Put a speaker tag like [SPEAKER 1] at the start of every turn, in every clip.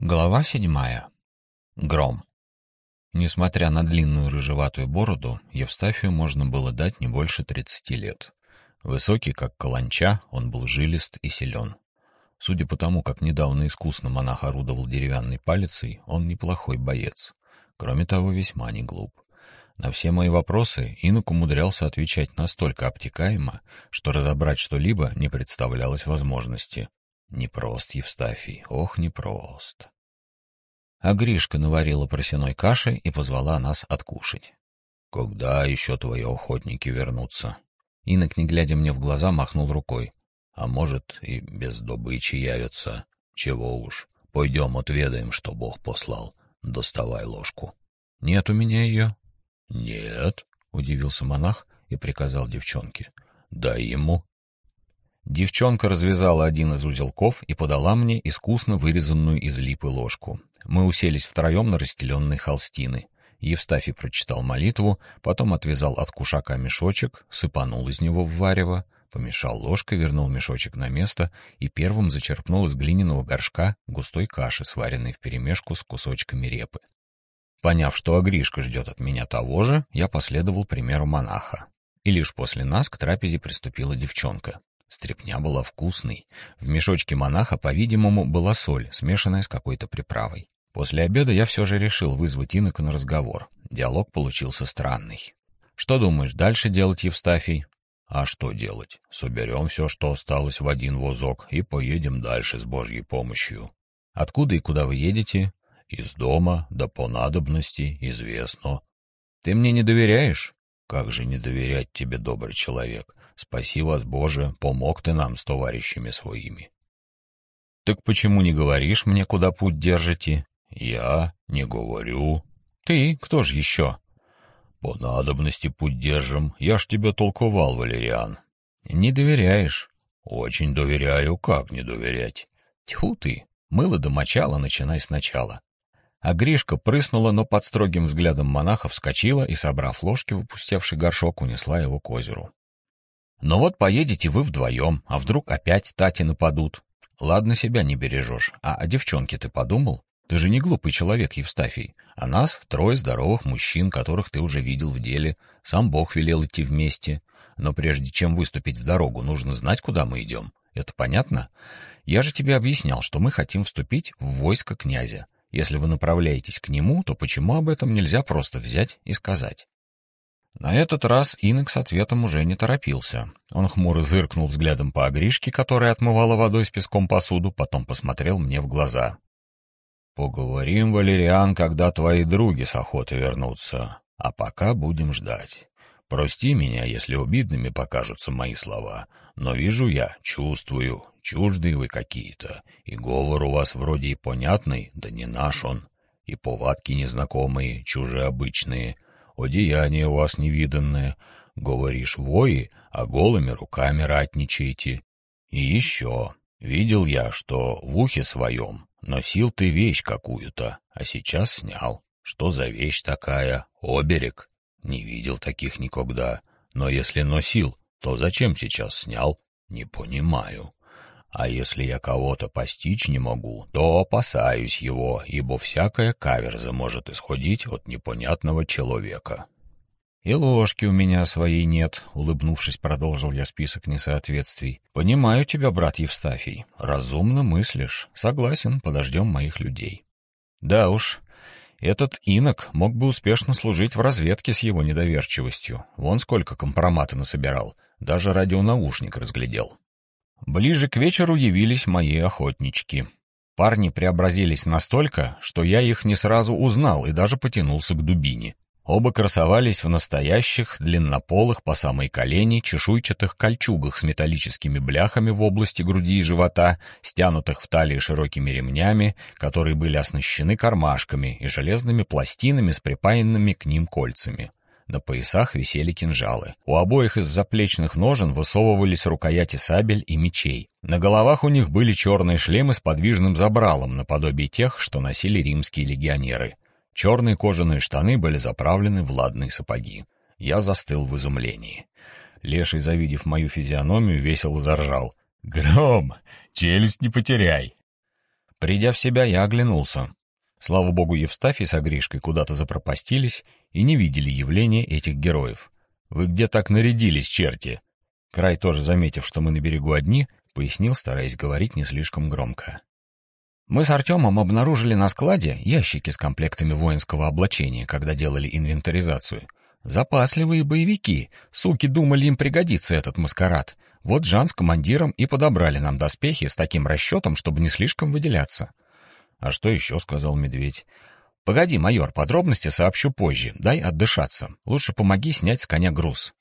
[SPEAKER 1] Глава седьмая. Гром. Несмотря на длинную рыжеватую бороду, Евстафию можно было дать не больше тридцати лет. Высокий, как каланча, он был жилист и силен. Судя по тому, как недавно искусно монах орудовал деревянной палицей, он неплохой боец. Кроме того, весьма не глуп. На все мои вопросы инок умудрялся отвечать настолько обтекаемо, что разобрать что-либо не представлялось возможности. Непрост, Евстафий, ох, непрост. А Гришка наварила просеной каши и позвала нас откушать. «Когда еще твои охотники вернутся?» Инок, не глядя мне в глаза, махнул рукой. «А может, и без добычи явятся. Чего уж. Пойдем отведаем, что Бог послал. Доставай ложку». «Нет у меня ее». «Нет», — удивился монах и приказал девчонке. «Дай ему». Девчонка развязала один из узелков и подала мне искусно вырезанную из липы ложку. Мы уселись втроем на расстеленной холстины. Евстафий прочитал молитву, потом отвязал от кушака мешочек, сыпанул из него в варево, помешал ложкой, вернул мешочек на место и первым зачерпнул из глиняного горшка густой каши, сваренной вперемешку с кусочками репы. Поняв, что Агришка ждет от меня того же, я последовал примеру монаха. И лишь после нас к трапезе приступила девчонка. Стрепня была вкусной. В мешочке монаха, по-видимому, была соль, смешанная с какой-то приправой. После обеда я все же решил вызвать инока на разговор. Диалог получился странный. «Что думаешь, дальше делать, Евстафий?» «А что делать? Соберем все, что осталось в один возок, и поедем дальше с Божьей помощью». «Откуда и куда вы едете?» «Из дома, да по надобности, известно». «Ты мне не доверяешь?» «Как же не доверять тебе, добрый человек? Спаси вас, Боже, помог ты нам с товарищами своими. Так почему не говоришь мне, куда путь держите? Я не говорю. Ты, кто ж еще? По надобности путь держим. Я ж тебя толковал, Валериан. Не доверяешь? Очень доверяю. Как не доверять? Тьфу ты, мыло до мочала, начинай сначала. А Гришка прыснула, но под строгим взглядом монаха вскочила и, собрав ложки в опустевший горшок, унесла его к озеру. Но вот поедете вы вдвоем, а вдруг опять Тати нападут. Ладно, себя не бережешь, а о девчонке ты подумал? Ты же не глупый человек, Евстафий. А нас трое здоровых мужчин, которых ты уже видел в деле. Сам Бог велел идти вместе. Но прежде чем выступить в дорогу, нужно знать, куда мы идем. Это понятно? Я же тебе объяснял, что мы хотим вступить в войско князя. Если вы направляетесь к нему, то почему об этом нельзя просто взять и сказать? На этот раз Инок с ответом уже не торопился. Он хмуро зыркнул взглядом по Агришке, которая отмывала водой с песком посуду, потом посмотрел мне в глаза. «Поговорим, Валериан, когда твои други с охоты вернутся, а пока будем ждать. Прости меня, если обидными покажутся мои слова, но вижу я, чувствую, чуждые вы какие-то, и говор у вас вроде и понятный, да не наш он, и повадки незнакомые, чужие обычные» одеяние у вас невиданное. Говоришь, вои, а голыми руками ратничаете. И еще, видел я, что в ухе своем носил ты вещь какую-то, а сейчас снял. Что за вещь такая? Оберег? Не видел таких никогда. Но если носил, то зачем сейчас снял? Не понимаю. А если я кого-то постичь не могу, то опасаюсь его, ибо всякая каверза может исходить от непонятного человека. «И ложки у меня своей нет», — улыбнувшись, продолжил я список несоответствий. «Понимаю тебя, брат Евстафий. Разумно мыслишь. Согласен, подождем моих людей». «Да уж, этот инок мог бы успешно служить в разведке с его недоверчивостью. Вон сколько компромата насобирал. Даже радионаушник разглядел. Ближе к вечеру явились мои охотнички. Парни преобразились настолько, что я их не сразу узнал и даже потянулся к дубине. Оба красовались в настоящих, длиннополых по самой колени, чешуйчатых кольчугах с металлическими бляхами в области груди и живота, стянутых в талии широкими ремнями, которые были оснащены кармашками и железными пластинами с припаянными к ним кольцами. На поясах висели кинжалы. У обоих из заплечных ножен высовывались рукояти сабель и мечей. На головах у них были черные шлемы с подвижным забралом, наподобие тех, что носили римские легионеры. Черные кожаные штаны были заправлены в ладные сапоги. Я застыл в изумлении. Леший, завидев мою физиономию, весело заржал. «Гром, челюсть не потеряй!» Придя в себя, я оглянулся. Слава богу, Евстафий с Агришкой куда-то запропастились и не видели явления этих героев. «Вы где так нарядились, черти?» Край, тоже заметив, что мы на берегу одни, пояснил, стараясь говорить не слишком громко. Мы с Артемом обнаружили на складе ящики с комплектами воинского облачения, когда делали инвентаризацию. Запасливые боевики, суки думали, им пригодится этот маскарад. Вот Жан с командиром и подобрали нам доспехи с таким расчетом, чтобы не слишком выделяться. «А что еще?» — сказал медведь. «Погоди, майор, подробности сообщу позже. Дай отдышаться. Лучше помоги снять с коня груз».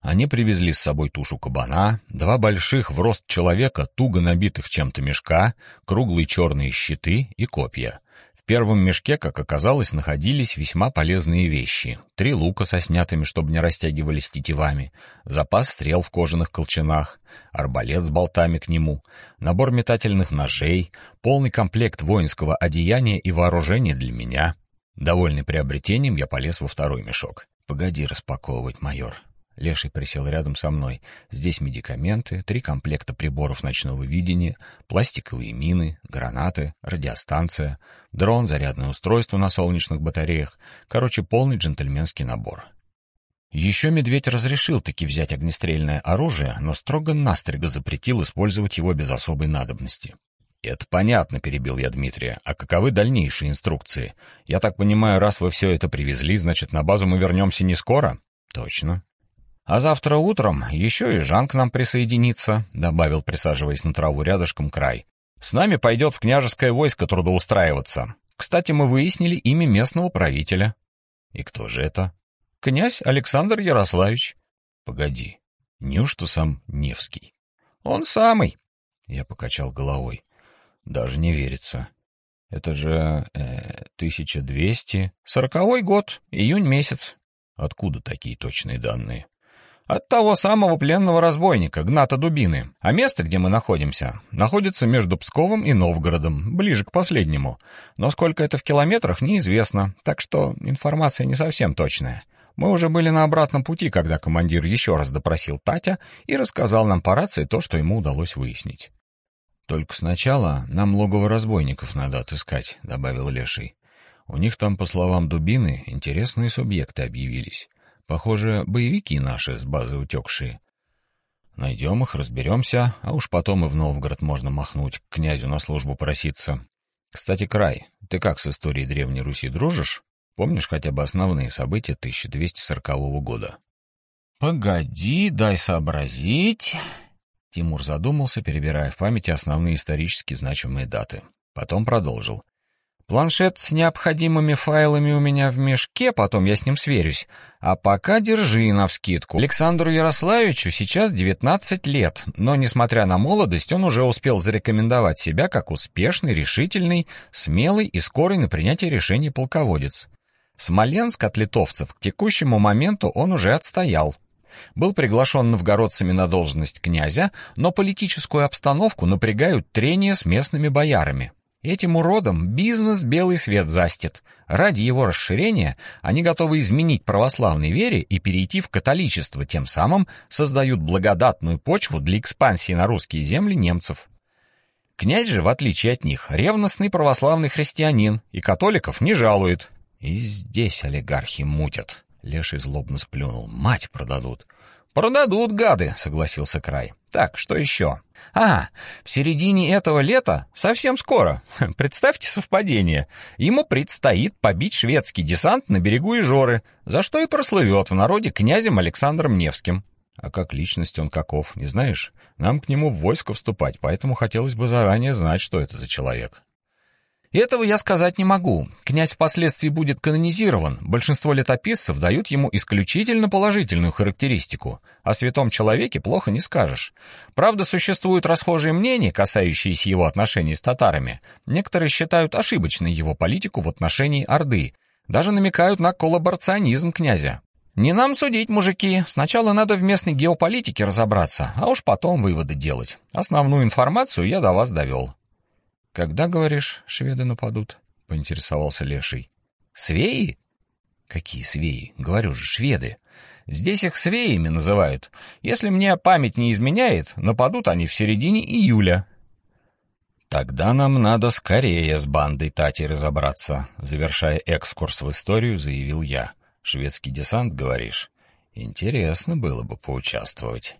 [SPEAKER 1] Они привезли с собой тушу кабана, два больших в рост человека, туго набитых чем-то мешка, круглые черные щиты и копья. Первом мешке, как оказалось, находились весьма полезные вещи. Три лука со снятыми, чтобы не растягивались тетивами, запас стрел в кожаных колчанах, арбалет с болтами к нему, набор метательных ножей, полный комплект воинского одеяния и вооружения для меня. Довольный приобретением, я полез во второй мешок. «Погоди распаковывать, майор», Леший присел рядом со мной. Здесь медикаменты, три комплекта приборов ночного видения, пластиковые мины, гранаты, радиостанция, дрон, зарядное устройство на солнечных батареях. Короче, полный джентльменский набор. Еще медведь разрешил таки взять огнестрельное оружие, но строго-настрого запретил использовать его без особой надобности. «Это понятно», — перебил я Дмитрия. «А каковы дальнейшие инструкции? Я так понимаю, раз вы все это привезли, значит, на базу мы вернемся не скоро?» «Точно. «А завтра утром еще и Жан к нам присоединится», — добавил, присаживаясь на траву рядышком край. «С нами пойдет в княжеское войско трудоустраиваться. Кстати, мы выяснили имя местного правителя». «И кто же это?» «Князь Александр Ярославич». «Погоди, неужто сам Невский?» «Он самый». Я покачал головой. «Даже не верится. Это же... Э, 1200... Сороковой год, июнь месяц». «Откуда такие точные данные?» От того самого пленного разбойника, Гната Дубины. А место, где мы находимся, находится между Псковом и Новгородом, ближе к последнему. Но сколько это в километрах, неизвестно, так что информация не совсем точная. Мы уже были на обратном пути, когда командир еще раз допросил Татя и рассказал нам по рации то, что ему удалось выяснить. «Только сначала нам логово разбойников надо отыскать», — добавил Леший. «У них там, по словам Дубины, интересные субъекты объявились». Похоже, боевики наши с базы утекшие. Найдем их, разберемся, а уж потом и в Новгород можно махнуть, к князю на службу проситься. Кстати, Край, ты как с историей Древней Руси дружишь? Помнишь хотя бы основные события 1240 года? Погоди, дай сообразить. Тимур задумался, перебирая в памяти основные исторически значимые даты. Потом продолжил. Планшет с необходимыми файлами у меня в мешке, потом я с ним сверюсь. А пока держи навскидку. Александру Ярославичу сейчас 19 лет, но, несмотря на молодость, он уже успел зарекомендовать себя как успешный, решительный, смелый и скорый на принятие решений полководец. Смоленск от литовцев к текущему моменту он уже отстоял. Был приглашен новгородцами на должность князя, но политическую обстановку напрягают трения с местными боярами. Этим уродам бизнес белый свет застит. Ради его расширения они готовы изменить православной вере и перейти в католичество, тем самым создают благодатную почву для экспансии на русские земли немцев. Князь же, в отличие от них, ревностный православный христианин и католиков не жалует. И здесь олигархи мутят. Леший злобно сплюнул. Мать продадут. «Продадут, гады», — согласился Край. «Так, что еще?» «А, в середине этого лета, совсем скоро, представьте совпадение, ему предстоит побить шведский десант на берегу Ижоры, за что и прослывет в народе князем Александром Невским». «А как личность он каков, не знаешь? Нам к нему в войско вступать, поэтому хотелось бы заранее знать, что это за человек». Этого я сказать не могу. Князь впоследствии будет канонизирован. Большинство летописцев дают ему исключительно положительную характеристику. О святом человеке плохо не скажешь. Правда, существуют расхожие мнения, касающиеся его отношений с татарами. Некоторые считают ошибочной его политику в отношении Орды. Даже намекают на коллаборационизм князя. Не нам судить, мужики. Сначала надо в местной геополитике разобраться, а уж потом выводы делать. Основную информацию я до вас довел. «Когда, говоришь, шведы нападут?» — поинтересовался Леший. «Свеи?» «Какие свеи? Говорю же, шведы. Здесь их свеями называют. Если мне память не изменяет, нападут они в середине июля». «Тогда нам надо скорее с бандой Тати разобраться», — завершая экскурс в историю, заявил я. «Шведский десант, говоришь? Интересно было бы поучаствовать».